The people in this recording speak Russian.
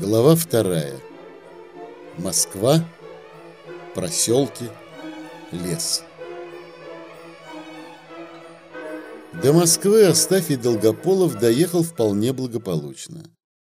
Глава вторая. Москва, проселки, лес. До Москвы Астафий Долгополов доехал вполне благополучно.